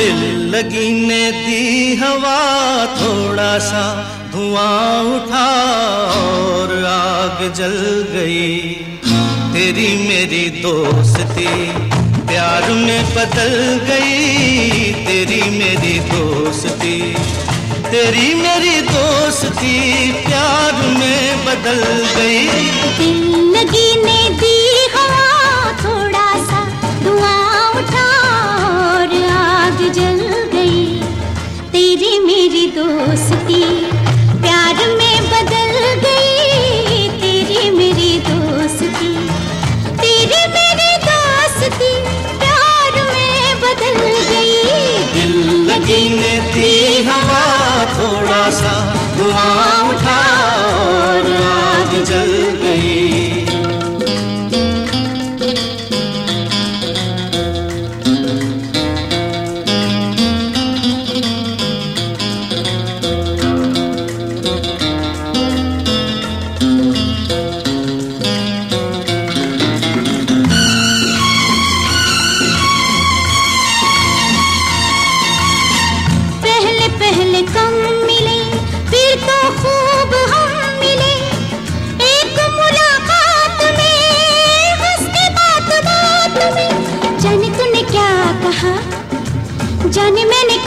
लगी ने दी हवा, थोड़ा सा धुआँ उठा और आग जल गई। तेरी मेरी दोस्ती प्यार में बदल गई। तेरी मेरी दोस्ती, तेरी मेरी दोस्ती प्यार में बदल गई। दिल लगी ने दी लगी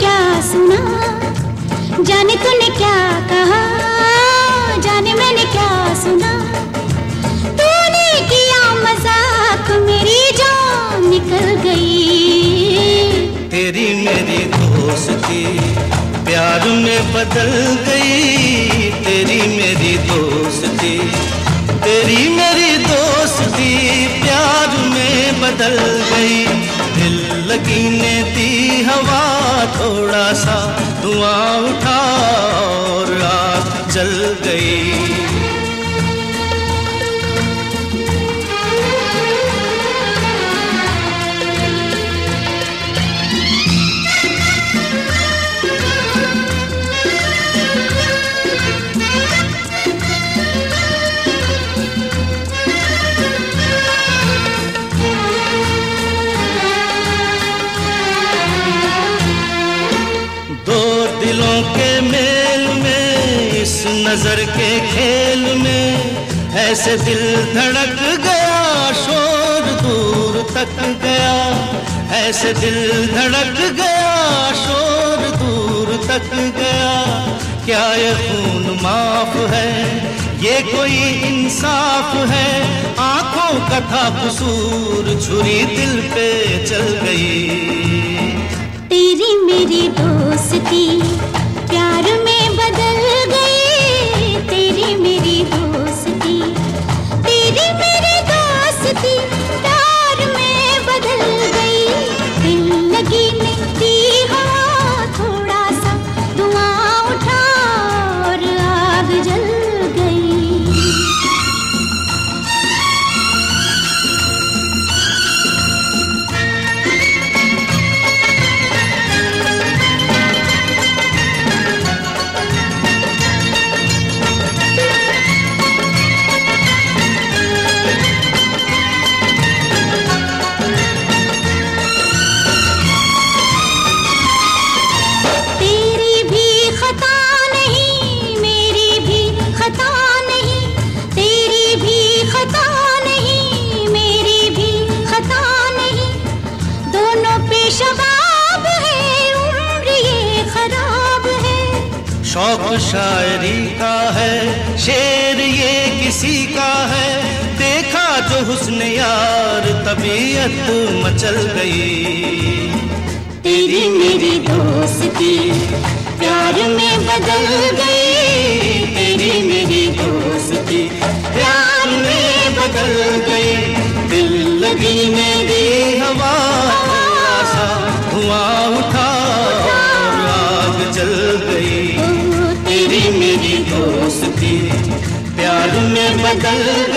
क्या सुना? जाने तूने क्या कहा? जाने मैंने क्या सुना? तूने किया मज़ाक, मेरी जान निकल गई। तेरी मेरी दोस्ती, प्यार में बदल गई। तेरी मेरी दोस्ती, तेरी मेरी दोस्ती, प्यार में बदल गई। दिल लगी ने दी हवा थोड़ा सा धुआँ उठा और आग जल गई। नज़र के खेल में ऐसे दिल धड़क गया, शोर दूर तक गया। ऐसे दिल धड़क गया, शोर दूर तक गया। क्या ये खून माफ़ है? ये कोई इंसाफ है? आँखों का था कसूर छुरी दिल पे चल गई। तेरी मेरी दोस्ती, प्यार में शौक शायरी का है, शेर ये किसी का है। देखा जो हुस्न यार, तबीयत मचल गई। तेरी मेरी दोस्ती प्यार में बदल गई। तेरी मेरी दोस्ती प्यार में बदल गई। दिल लगी मेरी हवा में